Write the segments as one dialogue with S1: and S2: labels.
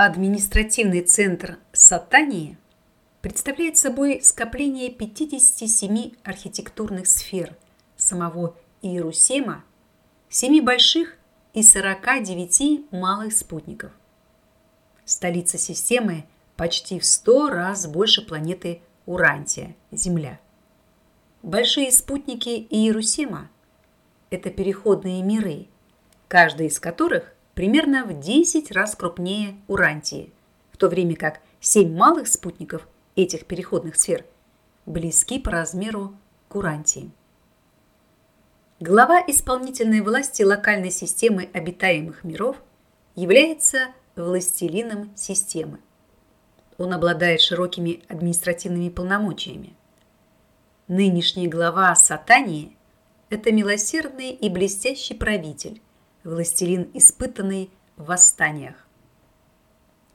S1: Административный центр Сатании представляет собой скопление 57 архитектурных сфер самого Иерусема, 7 больших и 49 малых спутников. Столица системы почти в 100 раз больше планеты Урантия, Земля. Большие спутники Иерусема – это переходные миры, каждый из которых примерно в 10 раз крупнее Урантии, в то время как 7 малых спутников этих переходных сфер близки по размеру к Урантии. Глава исполнительной власти локальной системы обитаемых миров является властелином системы. Он обладает широкими административными полномочиями. Нынешний глава Сатании – это милосердный и блестящий правитель, властелин, испытанный в восстаниях.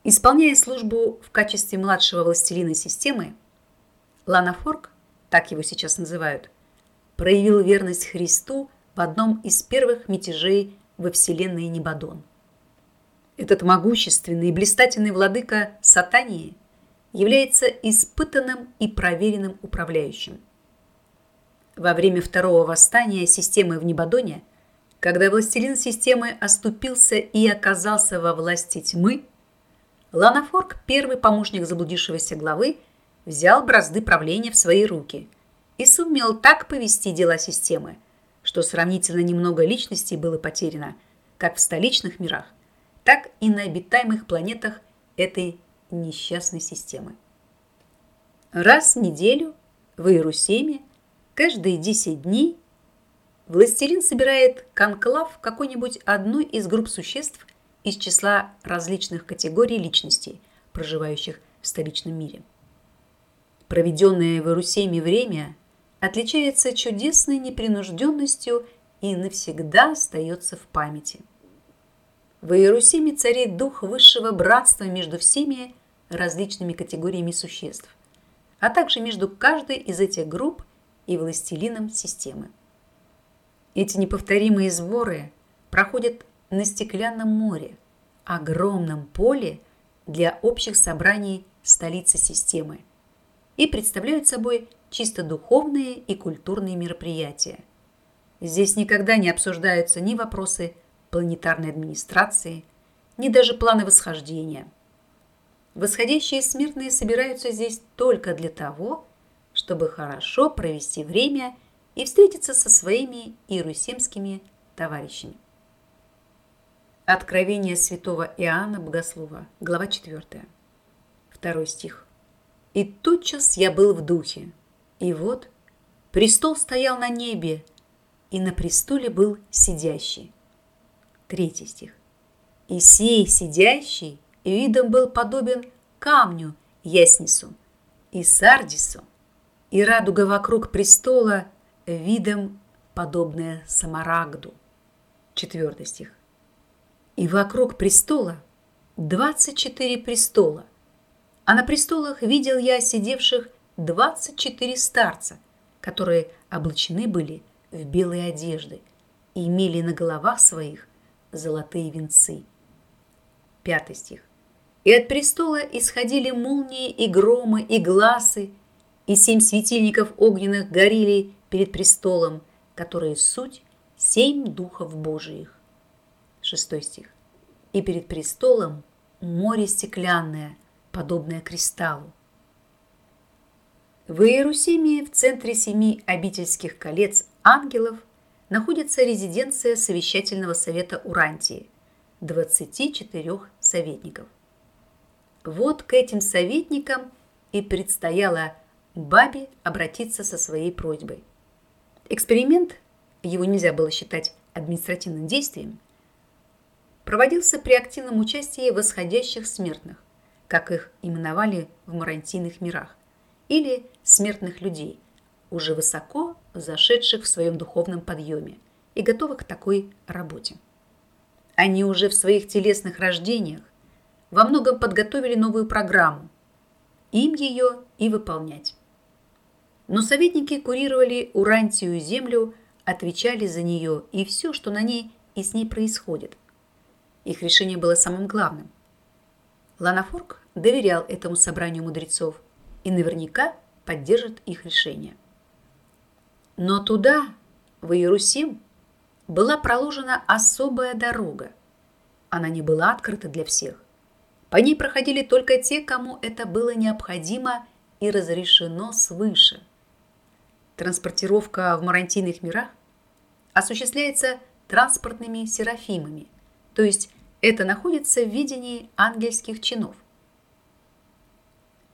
S1: Исполняя службу в качестве младшего властелина системы, Лана Форк, так его сейчас называют, проявил верность Христу в одном из первых мятежей во вселенной Небадон. Этот могущественный и блистательный владыка Сатании является испытанным и проверенным управляющим – во время второго восстания системы в Небадоне, когда властелин системы оступился и оказался во власти тьмы, Ланафорк, первый помощник заблудившегося главы, взял бразды правления в свои руки и сумел так повести дела системы, что сравнительно немного личностей было потеряно как в столичных мирах, так и на обитаемых планетах этой несчастной системы. Раз в неделю в Иерусалиме Каждые 10 дней властелин собирает конклав какой-нибудь одной из групп существ из числа различных категорий личностей, проживающих в столичном мире. Проведенное в Иерусалиме время отличается чудесной непринужденностью и навсегда остается в памяти. В Иерусалиме царит дух высшего братства между всеми различными категориями существ, а также между каждой из этих групп – и властелином системы. Эти неповторимые сборы проходят на стеклянном море, огромном поле для общих собраний столицы системы и представляют собой чисто духовные и культурные мероприятия. Здесь никогда не обсуждаются ни вопросы планетарной администрации, ни даже планы восхождения. Восходящие смертные собираются здесь только для того, чтобы хорошо провести время и встретиться со своими иерусалимскими товарищами. Откровение святого Иоанна Богослова, глава 4. Второй стих. «И тотчас я был в духе, и вот престол стоял на небе, и на престоле был сидящий». Третий стих. «И сей сидящий видом был подобен камню яснису и сардису, и радуга вокруг престола видом подобная Самарагду. Четвертый стих. И вокруг престола двадцать четыре престола, а на престолах видел я сидевших двадцать четыре старца, которые облачены были в белые одежды и имели на головах своих золотые венцы. Пятый стих. И от престола исходили молнии и громы и глазы, и семь светильников огненных горели перед престолом, которые суть семь духов Божиих. Шестой стих. И перед престолом море стеклянное, подобное кристаллу. В Иерусалиме в центре семи обительских колец ангелов находится резиденция совещательного совета Урантии – 24 советников. Вот к этим советникам и предстояло Бабе обратиться со своей просьбой. Эксперимент, его нельзя было считать административным действием, проводился при активном участии восходящих смертных, как их именовали в марантийных мирах, или смертных людей, уже высоко зашедших в своем духовном подъеме и готовых к такой работе. Они уже в своих телесных рождениях во многом подготовили новую программу, им ее и выполнять. Но советники курировали Урантию землю, отвечали за нее и все, что на ней и с ней происходит. Их решение было самым главным. Ланафорг доверял этому собранию мудрецов и наверняка поддержит их решение. Но туда, в Иерусим, была проложена особая дорога. Она не была открыта для всех. По ней проходили только те, кому это было необходимо и разрешено свыше. Транспортировка в марантийных мирах осуществляется транспортными серафимами, то есть это находится в видении ангельских чинов.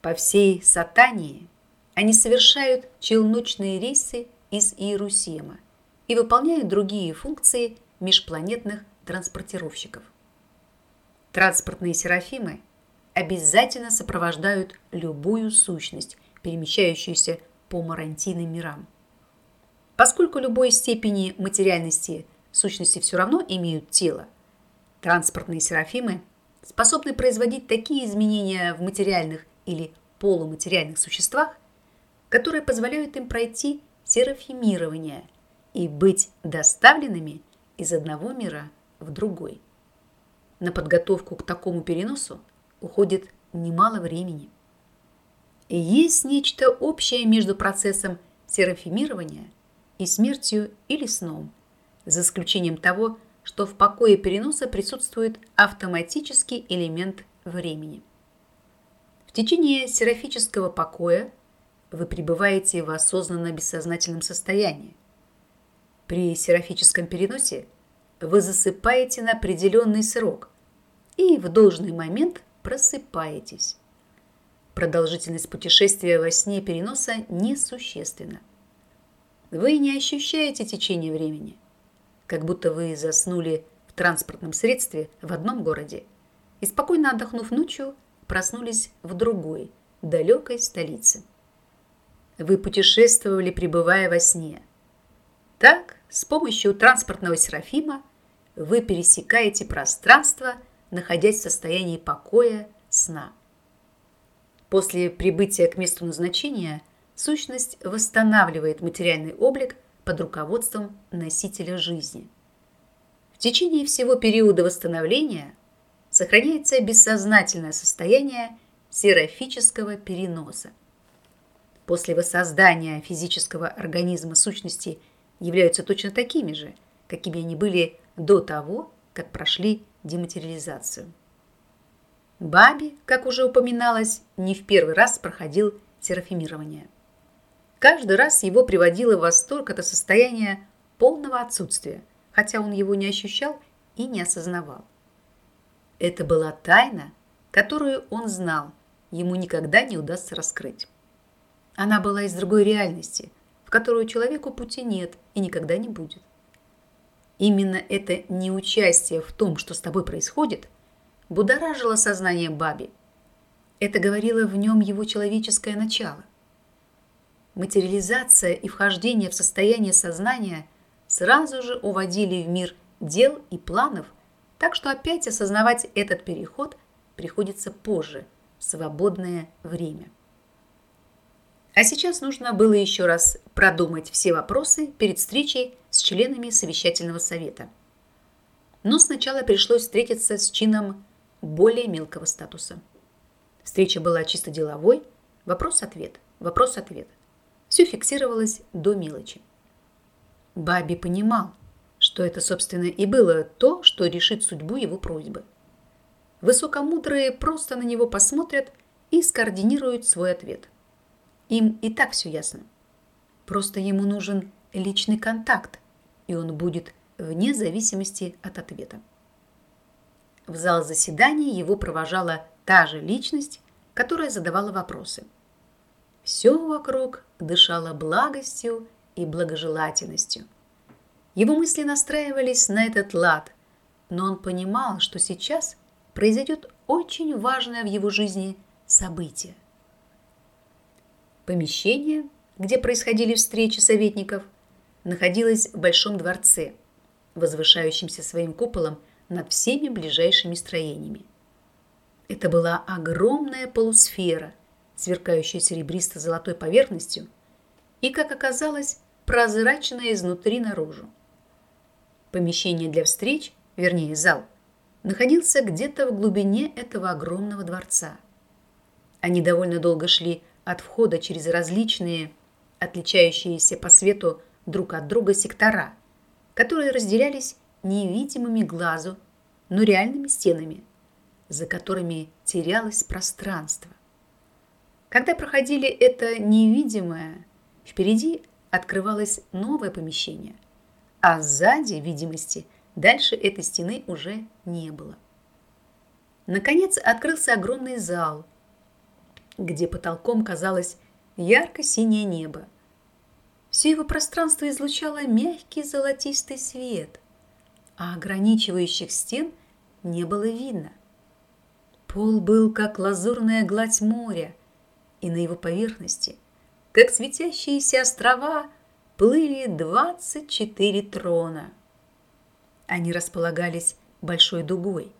S1: По всей Сатании они совершают челночные рейсы из Иерусалима и выполняют другие функции межпланетных транспортировщиков. Транспортные серафимы обязательно сопровождают любую сущность, перемещающуюся по марантийным мирам. Поскольку любой степени материальности сущности все равно имеют тело – Транспортные серафимы способны производить такие изменения в материальных или полуматериальных существах, которые позволяют им пройти серафимирование и быть доставленными из одного мира в другой. На подготовку к такому переносу уходит немало времени. Есть нечто общее между процессом серафимирования и смертью или сном, за исключением того, что в покое переноса присутствует автоматический элемент времени. В течение серафического покоя вы пребываете в осознанно-бессознательном состоянии. При серафическом переносе вы засыпаете на определенный срок и в должный момент просыпаетесь. Продолжительность путешествия во сне переноса несущественна. Вы не ощущаете течение времени – как будто вы заснули в транспортном средстве в одном городе и, спокойно отдохнув ночью, проснулись в другой, далекой столице. Вы путешествовали, пребывая во сне. Так, с помощью транспортного серафима вы пересекаете пространство, находясь в состоянии покоя, сна. После прибытия к месту назначения сущность восстанавливает материальный облик – под руководством носителя жизни. В течение всего периода восстановления сохраняется бессознательное состояние серафического переноса. После воссоздания физического организма сущности являются точно такими же, какими они были до того, как прошли дематериализацию. Баби, как уже упоминалось, не в первый раз проходил серафимирование – Каждый раз его приводило в восторг это состояние полного отсутствия, хотя он его не ощущал и не осознавал. Это была тайна, которую он знал, ему никогда не удастся раскрыть. Она была из другой реальности, в которую человеку пути нет и никогда не будет. Именно это неучастие в том, что с тобой происходит, будоражило сознание Баби. Это говорило в нем его человеческое начало материализация и вхождение в состояние сознания сразу же уводили в мир дел и планов, так что опять осознавать этот переход приходится позже, в свободное время. А сейчас нужно было еще раз продумать все вопросы перед встречей с членами совещательного совета. Но сначала пришлось встретиться с чином более мелкого статуса. Встреча была чисто деловой, вопрос-ответ, вопрос-ответ. Все фиксировалось до мелочи. Баби понимал, что это, собственно, и было то, что решит судьбу его просьбы. Высокомудрые просто на него посмотрят и скоординируют свой ответ. Им и так все ясно. Просто ему нужен личный контакт, и он будет вне зависимости от ответа. В зал заседания его провожала та же личность, которая задавала вопросы – все вокруг дышало благостью и благожелательностью. Его мысли настраивались на этот лад, но он понимал, что сейчас произойдет очень важное в его жизни событие. Помещение, где происходили встречи советников, находилось в Большом дворце, возвышающемся своим куполом над всеми ближайшими строениями. Это была огромная полусфера, сверкающая серебристо-золотой поверхностью, и, как оказалось, прозрачная изнутри наружу. Помещение для встреч, вернее зал, находился где-то в глубине этого огромного дворца. Они довольно долго шли от входа через различные, отличающиеся по свету друг от друга сектора, которые разделялись невидимыми глазу, но реальными стенами, за которыми терялось пространство. Когда проходили это невидимое, впереди открывалось новое помещение, а сзади видимости дальше этой стены уже не было. Наконец открылся огромный зал, где потолком казалось ярко-синее небо. Все его пространство излучало мягкий золотистый свет, а ограничивающих стен не было видно. Пол был как лазурная гладь моря, и на его поверхности, как светящиеся острова, плыли 24 трона. Они располагались большой дугой.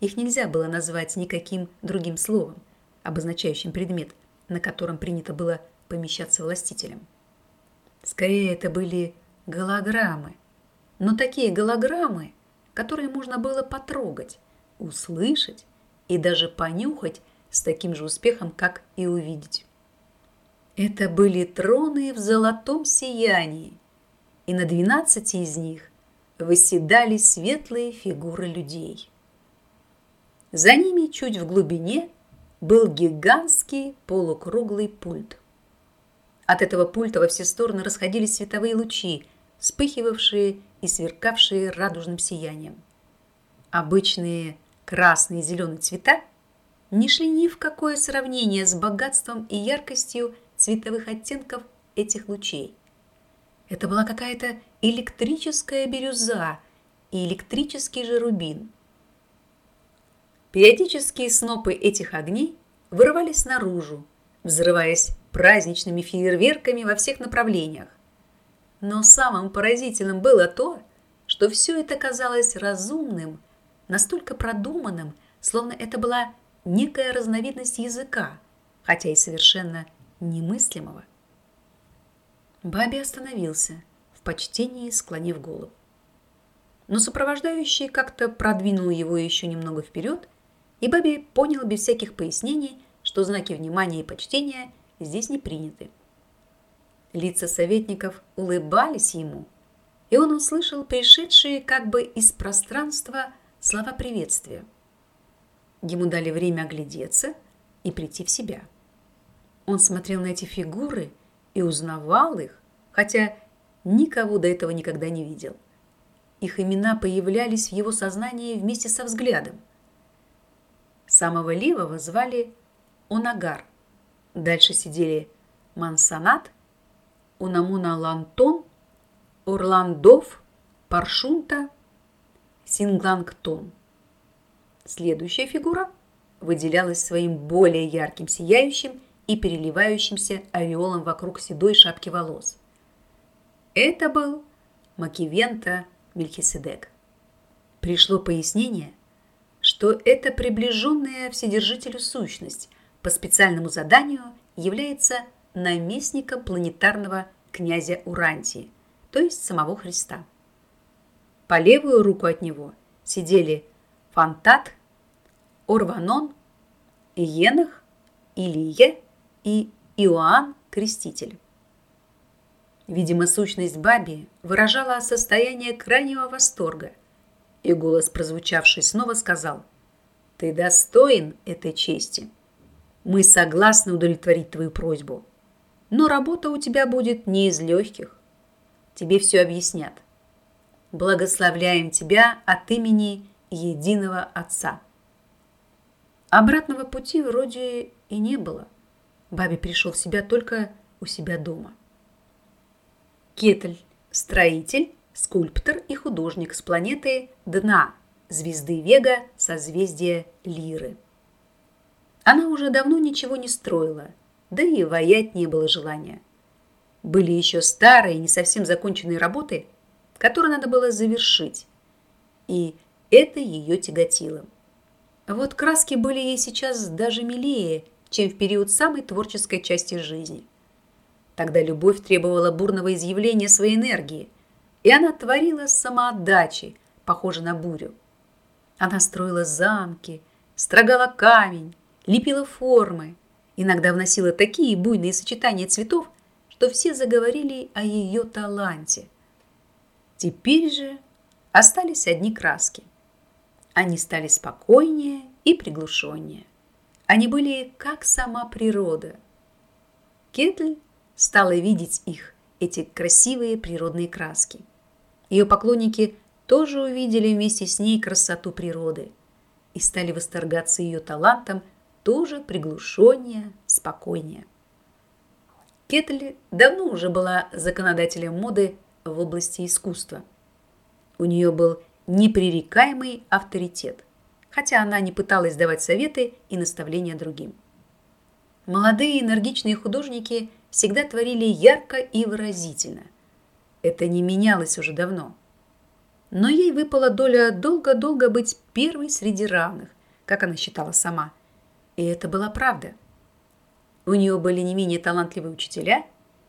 S1: Их нельзя было назвать никаким другим словом, обозначающим предмет, на котором принято было помещаться властителем. Скорее, это были голограммы. Но такие голограммы, которые можно было потрогать, услышать и даже понюхать с таким же успехом, как и увидеть. Это были троны в золотом сиянии, и на двенадцати из них восседали светлые фигуры людей. За ними чуть в глубине был гигантский полукруглый пульт. От этого пульта во все стороны расходились световые лучи, вспыхивавшие и сверкавшие радужным сиянием. Обычные красный и зеленый цвета не шли ни в какое сравнение с богатством и яркостью цветовых оттенков этих лучей. Это была какая-то электрическая бирюза и электрический же рубин. Периодические снопы этих огней вырывались наружу, взрываясь праздничными фейерверками во всех направлениях. Но самым поразительным было то, что все это казалось разумным настолько продуманным, словно это была некая разновидность языка, хотя и совершенно немыслимого. Баби остановился, в почтении склонив голову. Но сопровождающий как-то продвинул его еще немного вперед, и Баби понял без всяких пояснений, что знаки внимания и почтения здесь не приняты. Лица советников улыбались ему, и он услышал пришедшие как бы из пространства слова приветствия. Ему дали время оглядеться и прийти в себя. Он смотрел на эти фигуры и узнавал их, хотя никого до этого никогда не видел. Их имена появлялись в его сознании вместе со взглядом. Самого левого звали Онагар. Дальше сидели Мансанат, Унамуна Лантон, Орландов, Паршунта Синглангтон. Следующая фигура выделялась своим более ярким сияющим и переливающимся ореолом вокруг седой шапки волос. Это был Макивента Мельхиседек. Пришло пояснение, что это приближенная Вседержителю сущность по специальному заданию является наместником планетарного князя Урантии, то есть самого Христа. По левую руку от него сидели Фантат, Орванон, Енах, Илия и Иоанн Креститель. Видимо, сущность Баби выражала состояние крайнего восторга, и голос, прозвучавший снова, сказал «Ты достоин этой чести. Мы согласны удовлетворить твою просьбу, но работа у тебя будет не из легких. Тебе все объяснят благословляем Тебя от имени единого Отца. Обратного пути вроде и не было. Бабе пришел в себя только у себя дома. Кетель – строитель, скульптор и художник с планеты Дна, звезды Вега, созвездия Лиры. Она уже давно ничего не строила, да и воять не было желания. Были еще старые, не совсем законченные работы – который надо было завершить. И это ее тяготило. Вот краски были ей сейчас даже милее, чем в период самой творческой части жизни. Тогда любовь требовала бурного изъявления своей энергии, и она творила самоотдачей, похоже на бурю. Она строила замки, строгала камень, лепила формы, иногда вносила такие буйные сочетания цветов, что все заговорили о ее таланте. Теперь же остались одни краски. Они стали спокойнее и приглушеннее. Они были как сама природа. Кетль стала видеть их, эти красивые природные краски. Ее поклонники тоже увидели вместе с ней красоту природы и стали восторгаться ее талантом тоже приглушеннее, спокойнее. Кетли давно уже была законодателем моды в области искусства. У нее был непререкаемый авторитет, хотя она не пыталась давать советы и наставления другим. Молодые энергичные художники всегда творили ярко и выразительно. Это не менялось уже давно. Но ей выпала доля долго-долго быть первой среди равных, как она считала сама – и это была правда. У нее были не менее талантливые учителя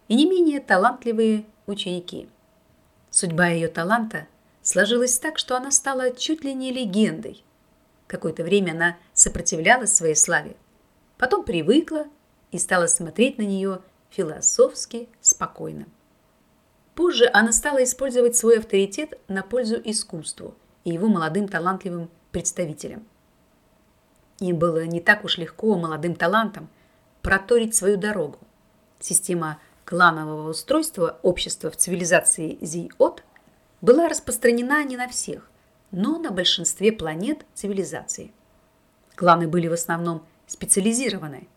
S1: и не менее талантливые ученики. Судьба ее таланта сложилась так, что она стала чуть ли не легендой. Какое-то время она сопротивлялась своей славе, потом привыкла и стала смотреть на нее философски спокойно. Позже она стала использовать свой авторитет на пользу искусству и его молодым талантливым представителям – им было не так уж легко молодым талантам проторить свою дорогу. Система кланового устройства общества в цивилизации Зиот была распространена не на всех, но на большинстве планет цивилизации. Кланы были в основном специализированы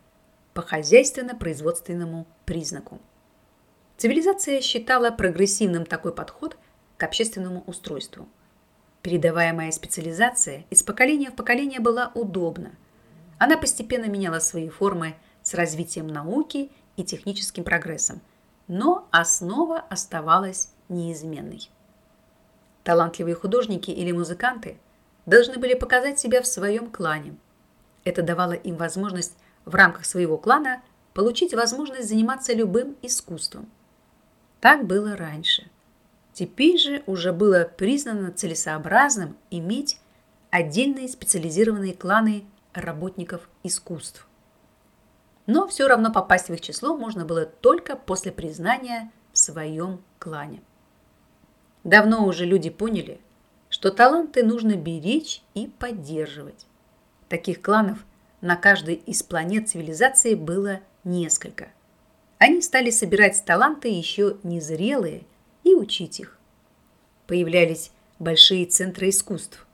S1: по хозяйственно-производственному признаку. Цивилизация считала прогрессивным такой подход к общественному устройству – Передаваемая специализация из поколения в поколение была удобна. Она постепенно меняла свои формы с развитием науки и техническим прогрессом, но основа оставалась неизменной. Талантливые художники или музыканты должны были показать себя в своем клане. Это давало им возможность в рамках своего клана получить возможность заниматься любым искусством. Так было раньше – Теперь же уже было признано целесообразным иметь отдельные специализированные кланы работников искусств. Но все равно попасть в их число можно было только после признания в своем клане. Давно уже люди поняли, что таланты нужно беречь и поддерживать. Таких кланов на каждой из планет цивилизации было несколько. Они стали собирать таланты еще незрелые и учить их. Появлялись большие центры искусств.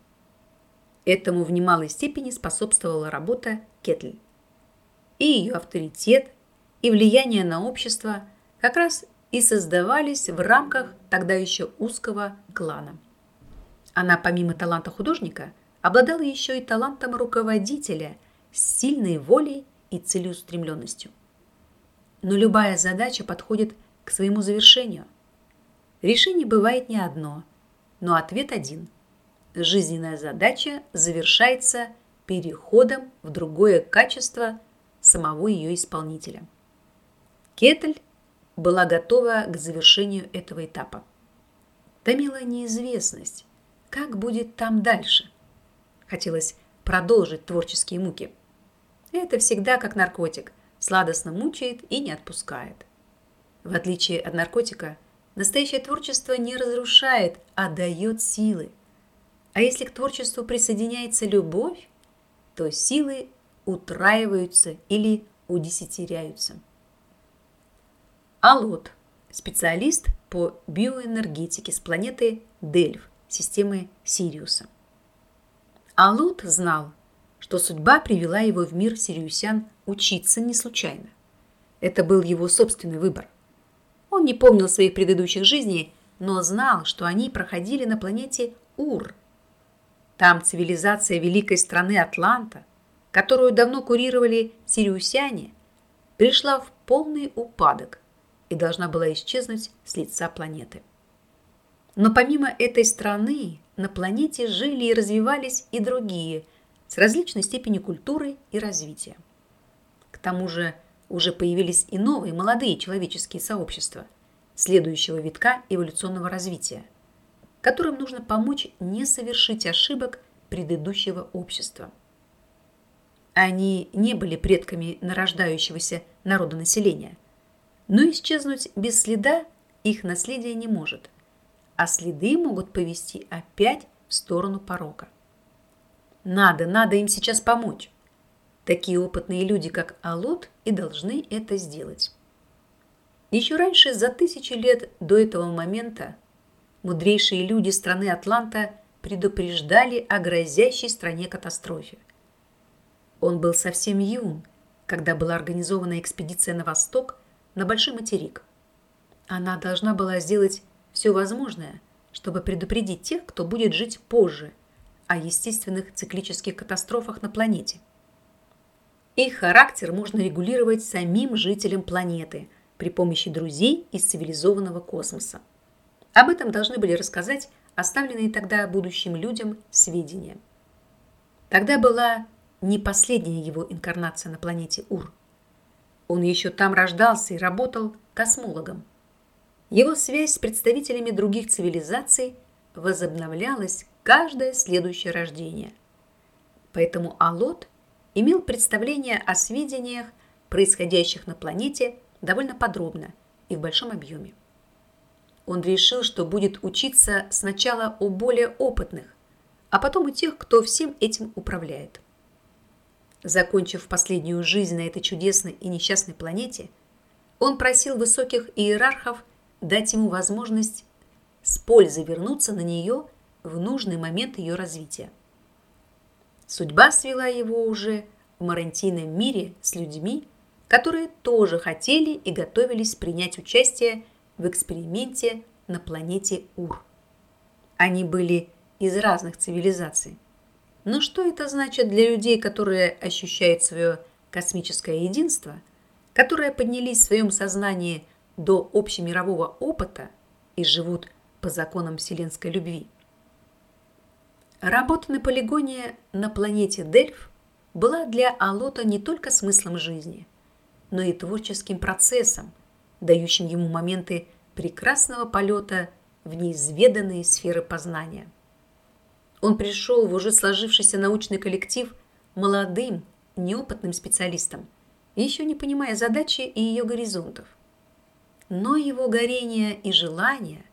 S1: Этому в немалой степени способствовала работа Кетль. И ее авторитет, и влияние на общество как раз и создавались в рамках тогда еще узкого клана. Она помимо таланта художника обладала еще и талантом руководителя с сильной волей и целеустремленностью. Но любая задача подходит к своему завершению – Решение бывает не одно, но ответ один. Жизненная задача завершается переходом в другое качество самого ее исполнителя. Кетель была готова к завершению этого этапа. Томила неизвестность, как будет там дальше. Хотелось продолжить творческие муки. Это всегда как наркотик, сладостно мучает и не отпускает. В отличие от наркотика – Настоящее творчество не разрушает, а дает силы. А если к творчеству присоединяется любовь, то силы утраиваются или удесятеряются. Алот – специалист по биоэнергетике с планеты Дельф, системы Сириуса. Алот знал, что судьба привела его в мир сириусян учиться не случайно. Это был его собственный выбор. Он не помнил своих предыдущих жизней, но знал, что они проходили на планете Ур. Там цивилизация великой страны Атланта, которую давно курировали сириусяне, пришла в полный упадок и должна была исчезнуть с лица планеты. Но помимо этой страны на планете жили и развивались и другие с различной степенью культуры и развития. К тому же уже появились и новые молодые человеческие сообщества следующего витка эволюционного развития, которым нужно помочь не совершить ошибок предыдущего общества. Они не были предками нарождающегося народонаселения, но исчезнуть без следа их наследие не может, а следы могут повести опять в сторону порока. Надо, надо им сейчас помочь. Такие опытные люди, как Алот, и должны это сделать. Еще раньше, за тысячи лет до этого момента, мудрейшие люди страны Атланта предупреждали о грозящей стране катастрофе. Он был совсем юн, когда была организована экспедиция на восток, на Большой материк. Она должна была сделать все возможное, чтобы предупредить тех, кто будет жить позже, о естественных циклических катастрофах на планете. Их характер можно регулировать самим жителям планеты при помощи друзей из цивилизованного космоса. Об этом должны были рассказать оставленные тогда будущим людям сведения. Тогда была не последняя его инкарнация на планете Ур. Он еще там рождался и работал космологом. Его связь с представителями других цивилизаций возобновлялась каждое следующее рождение. Поэтому Алот имел представление о сведениях, происходящих на планете, довольно подробно и в большом объеме. Он решил, что будет учиться сначала у более опытных, а потом у тех, кто всем этим управляет. Закончив последнюю жизнь на этой чудесной и несчастной планете, он просил высоких иерархов дать ему возможность с пользой вернуться на нее в нужный момент ее развития. Судьба свела его уже в марантийном мире с людьми, которые тоже хотели и готовились принять участие в эксперименте на планете Ур. Они были из разных цивилизаций. Но что это значит для людей, которые ощущают свое космическое единство, которые поднялись в своем сознании до общемирового опыта и живут по законам вселенской любви? Работа на полигоне на планете Дельф была для Алота не только смыслом жизни, но и творческим процессом, дающим ему моменты прекрасного полета в неизведанные сферы познания. Он пришел в уже сложившийся научный коллектив молодым, неопытным специалистом, еще не понимая задачи и ее горизонтов. Но его горение и желание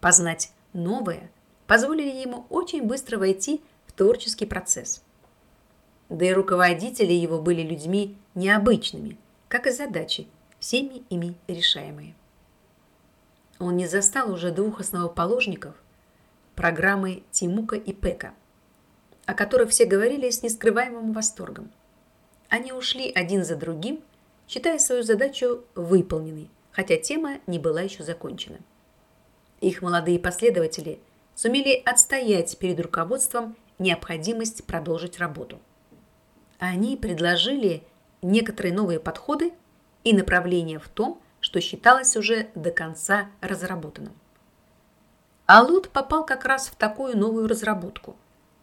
S1: познать новое позволили ему очень быстро войти в творческий процесс. Да и руководители его были людьми необычными, как и задачи, всеми ими решаемые. Он не застал уже двух основоположников – программы Тимука и Пека, о которых все говорили с нескрываемым восторгом. Они ушли один за другим, считая свою задачу выполненной, хотя тема не была еще закончена. Их молодые последователи сумели отстоять перед руководством необходимость продолжить работу. Они предложили некоторые новые подходы и направления в том, что считалось уже до конца разработанным. А Лут попал как раз в такую новую разработку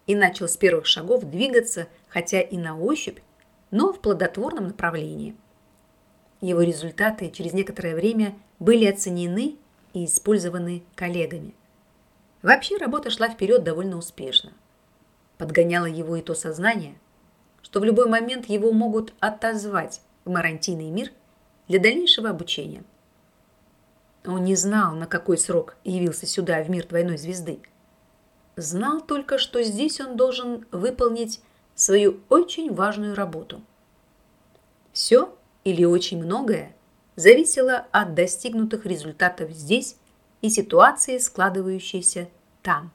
S1: и начал с первых шагов двигаться, хотя и на ощупь, но в плодотворном направлении. Его результаты через некоторое время были оценены и использованы коллегами. Вообще работа шла вперед довольно успешно. Подгоняло его и то сознание, что в любой момент его могут отозвать в марантийный мир для дальнейшего обучения – он не знал, на какой срок явился сюда, в мир двойной звезды. Знал только, что здесь он должен выполнить свою очень важную работу. Все или очень многое зависело от достигнутых результатов здесь и ситуации, складывающейся там.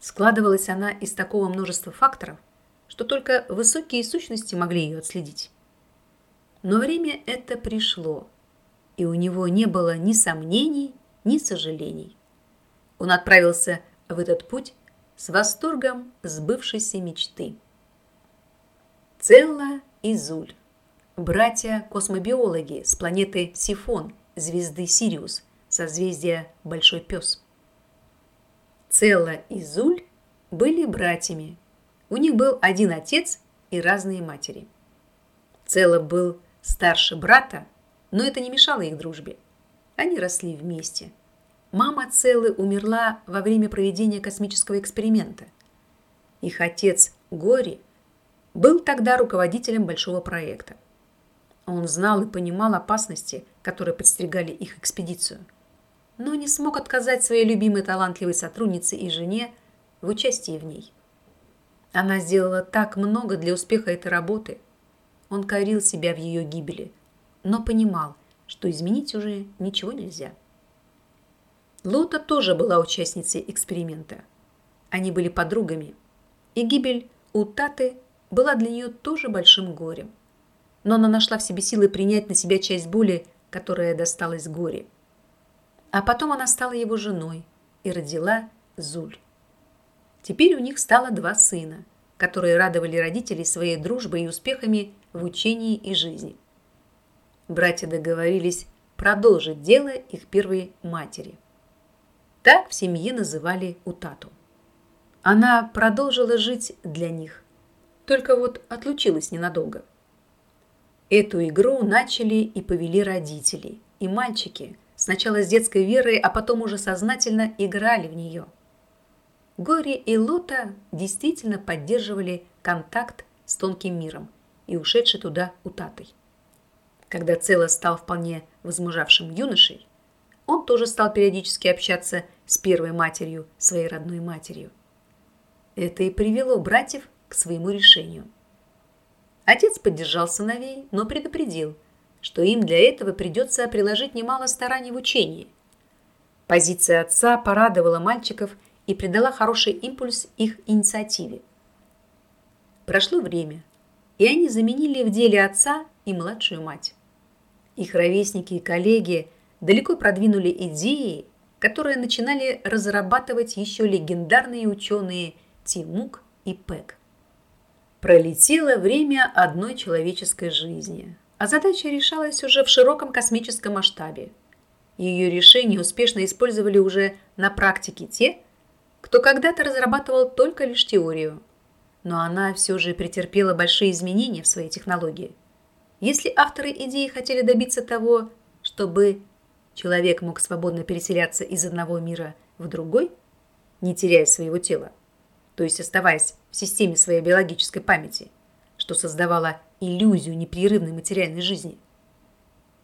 S1: Складывалась она из такого множества факторов, что только высокие сущности могли ее отследить. Но время это пришло – и у него не было ни сомнений, ни сожалений. Он отправился в этот путь с восторгом сбывшейся мечты. Целла и Зуль, братья-космобиологи с планеты Сифон, звезды Сириус, созвездия Большой Пес. Целла и Зуль были братьями. У них был один отец и разные матери. Целла был старше брата но это не мешало их дружбе. Они росли вместе. Мама Целлы умерла во время проведения космического эксперимента. Их отец Гори был тогда руководителем большого проекта. Он знал и понимал опасности, которые подстерегали их экспедицию, но не смог отказать своей любимой талантливой сотруднице и жене в участии в ней. Она сделала так много для успеха этой работы. Он корил себя в ее гибели, но понимал, что изменить уже ничего нельзя. Лота тоже была участницей эксперимента. Они были подругами, и гибель у Таты была для нее тоже большим горем. Но она нашла в себе силы принять на себя часть боли, которая досталась горе. А потом она стала его женой и родила Зуль. Теперь у них стало два сына, которые радовали родителей своей дружбой и успехами в учении и жизни. Братья договорились продолжить дело их первой матери. Так в семье называли Утату. Она продолжила жить для них, только вот отлучилась ненадолго. Эту игру начали и повели родители, и мальчики, сначала с детской верой, а потом уже сознательно играли в нее. Гори и Лота действительно поддерживали контакт с тонким миром и ушедший туда утатой. Когда Цело стал вполне возмужавшим юношей, он тоже стал периодически общаться с первой матерью, своей родной матерью. Это и привело братьев к своему решению. Отец поддержал сыновей, но предупредил, что им для этого придется приложить немало стараний в учении. Позиция отца порадовала мальчиков и придала хороший импульс их инициативе. Прошло время, и они заменили в деле отца и младшую мать. Их ровесники и коллеги далеко продвинули идеи, которые начинали разрабатывать еще легендарные ученые – Тимук и Пэк. Пролетело время одной человеческой жизни, а задача решалась уже в широком космическом масштабе. Ее решение успешно использовали уже на практике те, кто когда-то разрабатывал только лишь теорию. Но она все же претерпела большие изменения в своей технологии. Если авторы идеи хотели добиться того, чтобы человек мог свободно переселяться из одного мира в другой, не теряя своего тела, то есть оставаясь в системе своей биологической памяти, что создавало иллюзию непрерывной материальной жизни,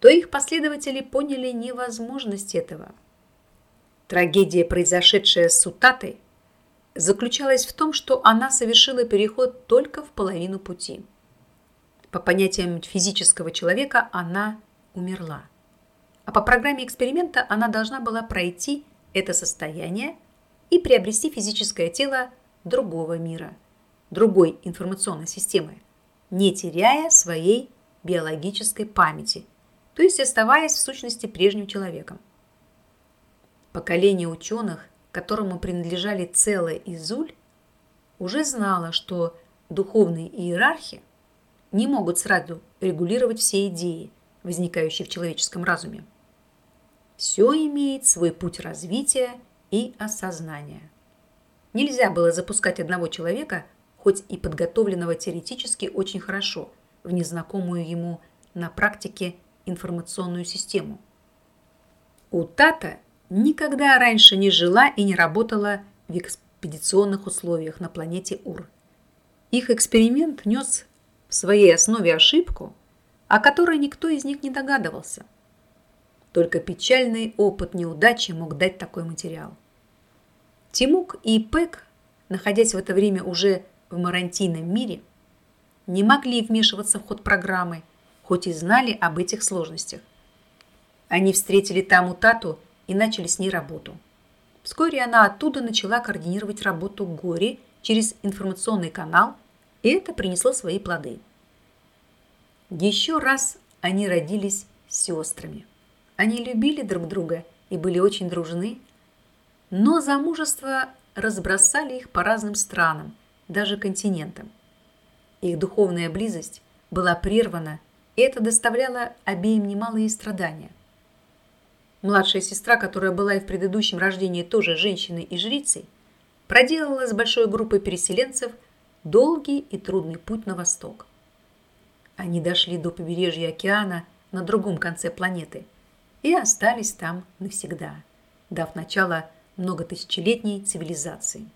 S1: то их последователи поняли невозможность этого. Трагедия, произошедшая с Сутатой, заключалась в том, что она совершила переход только в половину пути. По понятиям физического человека она умерла. А по программе эксперимента она должна была пройти это состояние и приобрести физическое тело другого мира, другой информационной системы, не теряя своей биологической памяти, то есть оставаясь в сущности прежним человеком. Поколение ученых, которому принадлежали Целая и Зуль, уже знало, что духовные иерархи не могут сразу регулировать все идеи, возникающие в человеческом разуме. Все имеет свой путь развития и осознания. Нельзя было запускать одного человека, хоть и подготовленного теоретически очень хорошо, в незнакомую ему на практике информационную систему. У Тата никогда раньше не жила и не работала в экспедиционных условиях на планете Ур. Их эксперимент нес в своей основе ошибку, о которой никто из них не догадывался. Только печальный опыт неудачи мог дать такой материал. Тимук и Пэк, находясь в это время уже в марантийном мире, не могли вмешиваться в ход программы, хоть и знали об этих сложностях. Они встретили там Утату и начали с ней работу. Вскоре она оттуда начала координировать работу Гори через информационный канал, и это принесло свои плоды. Еще раз они родились сестрами. Они любили друг друга и были очень дружны, но замужество разбросали их по разным странам, даже континентам. Их духовная близость была прервана, и это доставляло обеим немалые страдания. Младшая сестра, которая была и в предыдущем рождении тоже женщиной и жрицей, проделала с большой группой переселенцев долгий и трудный путь на восток. Они дошли до побережья океана на другом конце планеты и остались там навсегда, дав начало многотысячелетней цивилизации.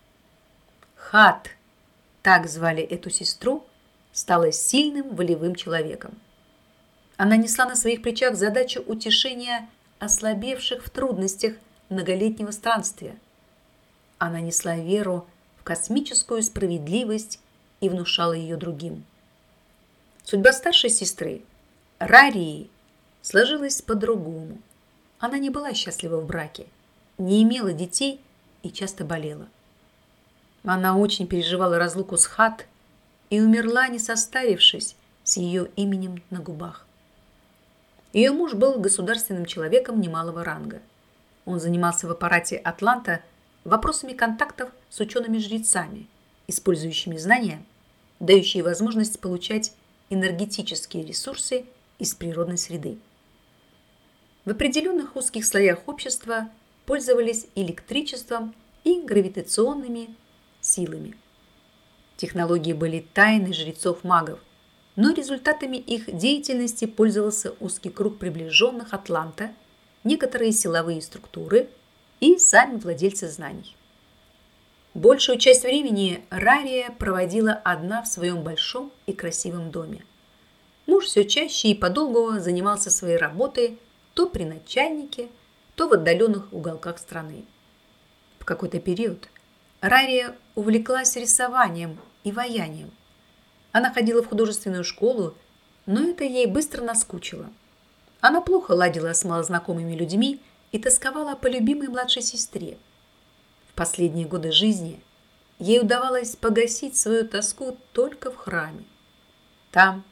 S1: Хат так звали эту сестру, стала сильным волевым человеком. Она несла на своих плечах задачу утешения ослабевших в трудностях многолетнего странствия. Она несла веру в космическую справедливость и внушала ее другим. Судьба старшей сестры, Рарии, сложилась по-другому. Она не была счастлива в браке, не имела детей и часто болела. Она очень переживала разлуку с Хат и умерла, не состарившись, с ее именем на губах. Ее муж был государственным человеком немалого ранга. Он занимался в аппарате «Атланта» вопросами контактов с учеными-жрецами, использующими знания, дающие возможность получать энергетические ресурсы из природной среды. В определенных узких слоях общества пользовались электричеством и гравитационными силами. Технологии были тайны жрецов-магов, но результатами их деятельности пользовался узкий круг приближенных Атланта, некоторые силовые структуры и сами владельцы знаний. Большую часть времени Рария проводила одна в своем большом и красивом доме. Муж все чаще и подолгу занимался своей работой то при начальнике, то в отдаленных уголках страны. В какой-то период Рария увлеклась рисованием и ваянием. Она ходила в художественную школу, но это ей быстро наскучило. Она плохо ладила с малознакомыми людьми и тосковала по любимой младшей сестре. В последние годы жизни ей удавалось погасить свою тоску только в храме. Там,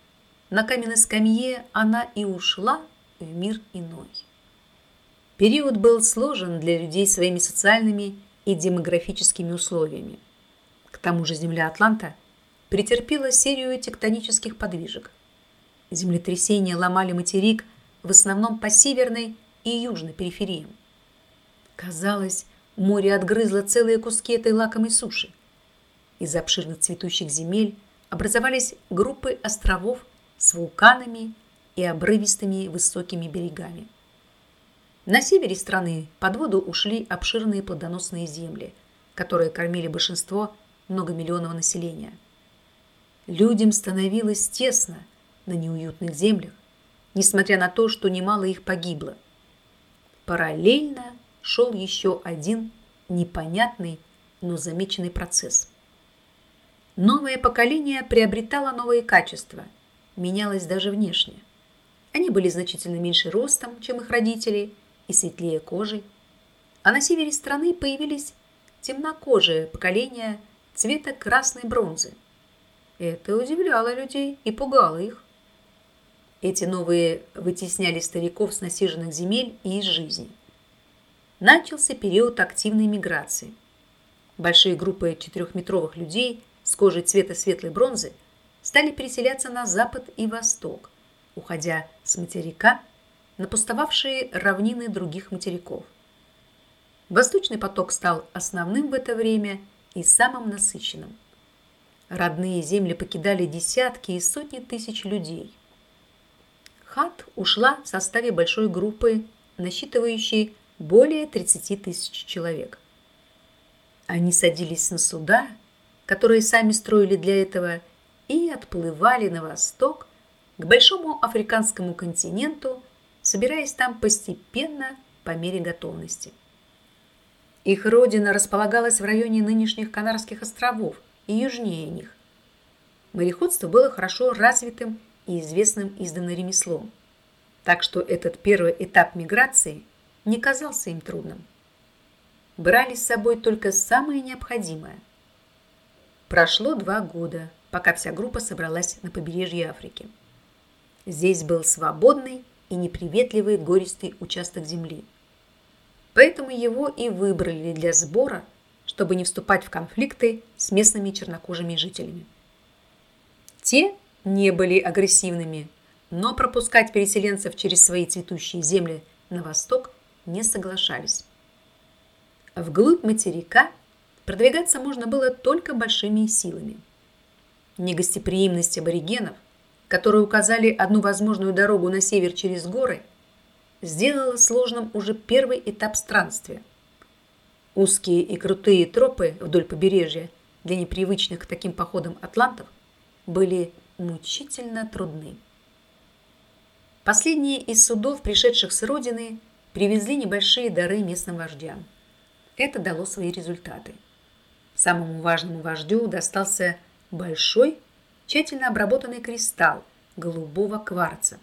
S1: на каменной скамье, она и ушла в мир иной. Период был сложен для людей своими социальными и демографическими условиями. К тому же земля Атланта претерпела серию тектонических подвижек. Землетрясения ломали материк в основном по северной и южной перифериям. Казалось, море отгрызло целые куски этой лакомой суши. Из обширно цветущих земель образовались группы островов с вулканами и обрывистыми высокими берегами. На севере страны под воду ушли обширные плодоносные земли, которые кормили большинство многомиллионного населения. Людям становилось тесно на неуютных землях, несмотря на то, что немало их погибло. Параллельно шел еще один непонятный, но замеченный процесс. Новое поколение приобретало новые качества, менялось даже внешне. Они были значительно меньше ростом, чем их родители – и светлее кожей, а на севере страны появились темнокожие поколения цвета красной бронзы. Это удивляло людей и пугало их. Эти новые вытесняли стариков с насиженных земель и из жизни. Начался период активной миграции. Большие группы четырехметровых людей с кожей цвета светлой бронзы стали переселяться на запад и восток, уходя с материка на пустовавшие равнины других материков. Восточный поток стал основным в это время и самым насыщенным. Родные земли покидали десятки и сотни тысяч людей. Хат ушла в составе большой группы, насчитывающей более 30 тысяч человек. Они садились на суда, которые сами строили для этого, и отплывали на восток к большому африканскому континенту – собираясь там постепенно по мере готовности. Их родина располагалась в районе нынешних Канарских островов и южнее них. Мореходство было хорошо развитым и известным издавна ремеслом, так что этот первый этап миграции не казался им трудным. Брали с собой только самое необходимое. Прошло два года, пока вся группа собралась на побережье Африки. Здесь был свободный и неприветливый гористый участок земли. Поэтому его и выбрали для сбора, чтобы не вступать в конфликты с местными чернокожими жителями. Те не были агрессивными, но пропускать переселенцев через свои цветущие земли на восток не соглашались. Вглубь материка продвигаться можно было только большими силами. Негостеприимность аборигенов которые указали одну возможную дорогу на север через горы, сделала сложным уже первый этап странствия. Узкие и крутые тропы вдоль побережья для непривычных к таким походам атлантов были мучительно трудны. Последние из судов, пришедших с родины, привезли небольшие дары местным вождям. Это дало свои результаты. Самому важному вождю достался большой, тщательно обработанный кристалл голубого кварца,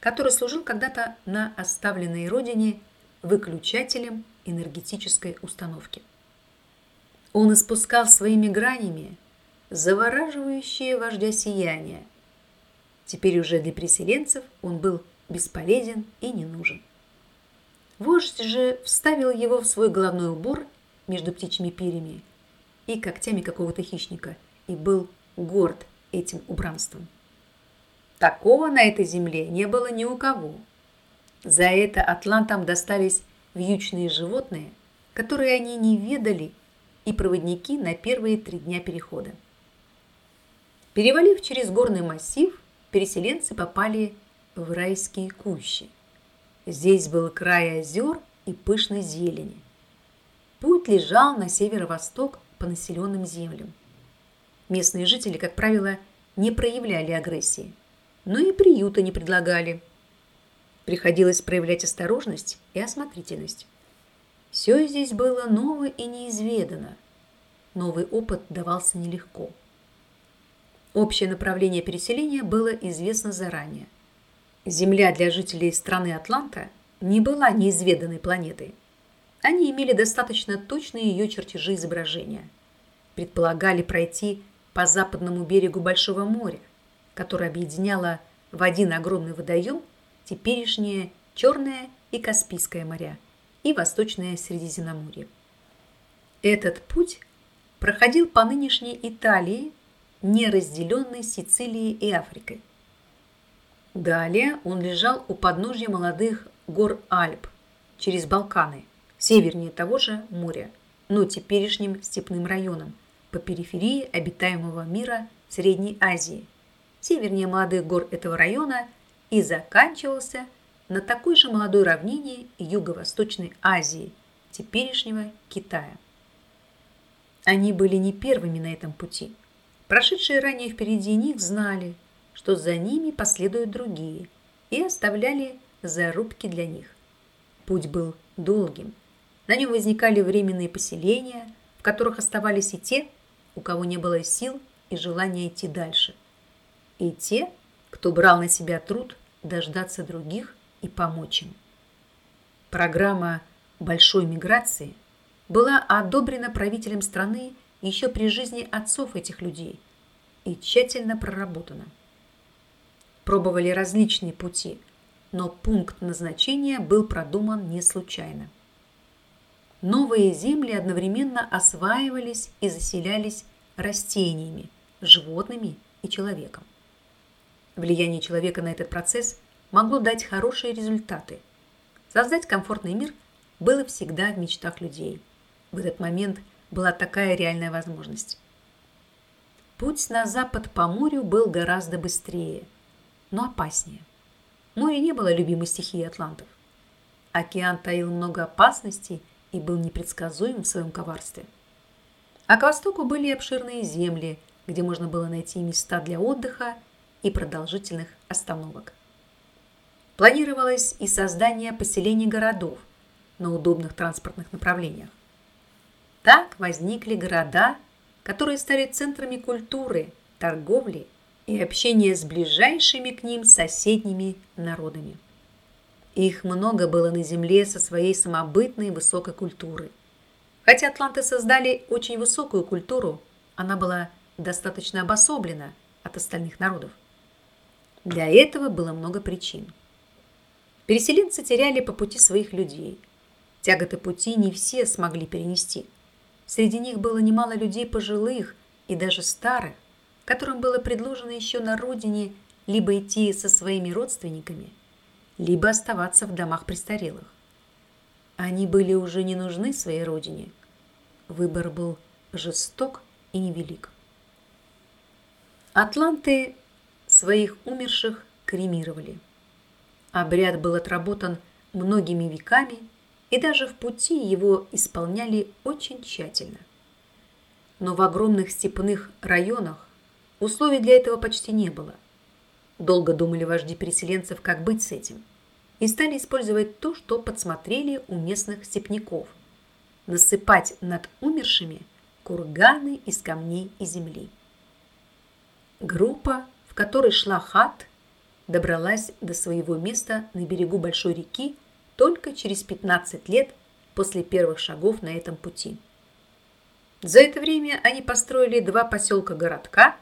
S1: который служил когда-то на оставленной родине выключателем энергетической установки. Он испускал своими гранями завораживающее вождя сияние. Теперь уже для переселенцев он был бесполезен и не нужен. Вождь же вставил его в свой головной убор между птичьими перьями и когтями какого-то хищника и был горд этим убранством. Такого на этой земле не было ни у кого. За это атлантам достались вьючные животные, которые они не ведали, и проводники на первые три дня перехода. Перевалив через горный массив, переселенцы попали в райские кущи. Здесь был край озер и пышной зелени. Путь лежал на северо-восток по населенным землям. Местные жители, как правило, не проявляли агрессии, но и приюта не предлагали. Приходилось проявлять осторожность и осмотрительность. Все здесь было ново и неизведано. Новый опыт давался нелегко. Общее направление переселения было известно заранее. Земля для жителей страны Атланта не была неизведанной планетой. Они имели достаточно точные ее чертежи изображения. Предполагали пройти по западному берегу Большого моря, которое объединяло в один огромный водоем теперешнее Черное и Каспийское моря и Восточное Средиземноморье. Этот путь проходил по нынешней Италии, не разделенной Сицилией и Африкой. Далее он лежал у подножья молодых гор Альп через Балканы, севернее того же моря, но теперешним степным районом – по периферии обитаемого мира Средней Азии, севернее молодых гор этого района и заканчивался на такой же молодой равнине Юго-Восточной Азии, теперешнего Китая. Они были не первыми на этом пути. Прошедшие ранее впереди них знали, что за ними последуют другие, и оставляли зарубки для них. Путь был долгим. На нем возникали временные поселения, в которых оставались и те, у кого не было сил и желания идти дальше. И те, кто брал на себя труд дождаться других и помочь им. Программа большой миграции была одобрена правителем страны еще при жизни отцов этих людей и тщательно проработана. Пробовали различные пути, но пункт назначения был продуман не случайно новые земли одновременно осваивались и заселялись растениями, животными и человеком. Влияние человека на этот процесс могло дать хорошие результаты. Создать комфортный мир было всегда в мечтах людей. В этот момент была такая реальная возможность. Путь на запад по морю был гораздо быстрее, но опаснее. Море не было любимой стихией атлантов. Океан таил много опасностей – и был непредсказуем в своем коварстве. А к востоку были обширные земли, где можно было найти места для отдыха и продолжительных остановок. Планировалось и создание поселений городов на удобных транспортных направлениях. Так возникли города, которые стали центрами культуры, торговли и общения с ближайшими к ним соседними народами. Их много было на Земле со своей самобытной высокой культурой. Хотя атланты создали очень высокую культуру, она была достаточно обособлена от остальных народов. Для этого было много причин. Переселенцы теряли по пути своих людей. Тяготы пути не все смогли перенести. Среди них было немало людей пожилых и даже старых, которым было предложено еще на родине либо идти со своими родственниками – либо оставаться в домах престарелых. Они были уже не нужны своей родине. Выбор был жесток и невелик. Атланты своих умерших кремировали. Обряд был отработан многими веками, и даже в пути его исполняли очень тщательно. Но в огромных степных районах условий для этого почти не было. Долго думали вожди переселенцев, как быть с этим, и стали использовать то, что подсмотрели у местных степняков – насыпать над умершими курганы из камней и земли. Группа, в которой шла хат, добралась до своего места на берегу большой реки только через 15 лет после первых шагов на этом пути. За это время они построили два поселка-городка,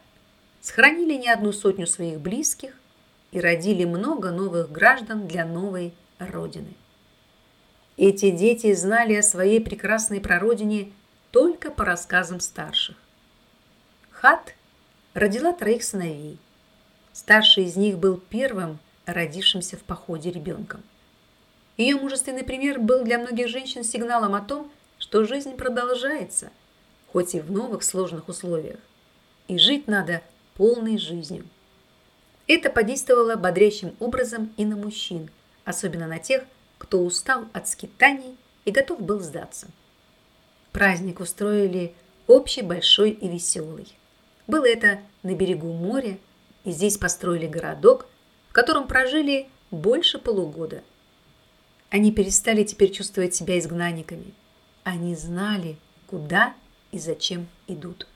S1: сохранили не одну сотню своих близких и родили много новых граждан для новой Родины. Эти дети знали о своей прекрасной прародине только по рассказам старших. Хат родила троих сыновей. Старший из них был первым родившимся в походе ребенком. Ее мужественный пример был для многих женщин сигналом о том, что жизнь продолжается, хоть и в новых сложных условиях. И жить надо полной жизнью. Это подействовало бодрящим образом и на мужчин, особенно на тех, кто устал от скитаний и готов был сдаться. Праздник устроили общий, большой и веселый. Было это на берегу моря, и здесь построили городок, в котором прожили больше полугода. Они перестали теперь чувствовать себя изгнанниками. Они знали, куда и зачем идут.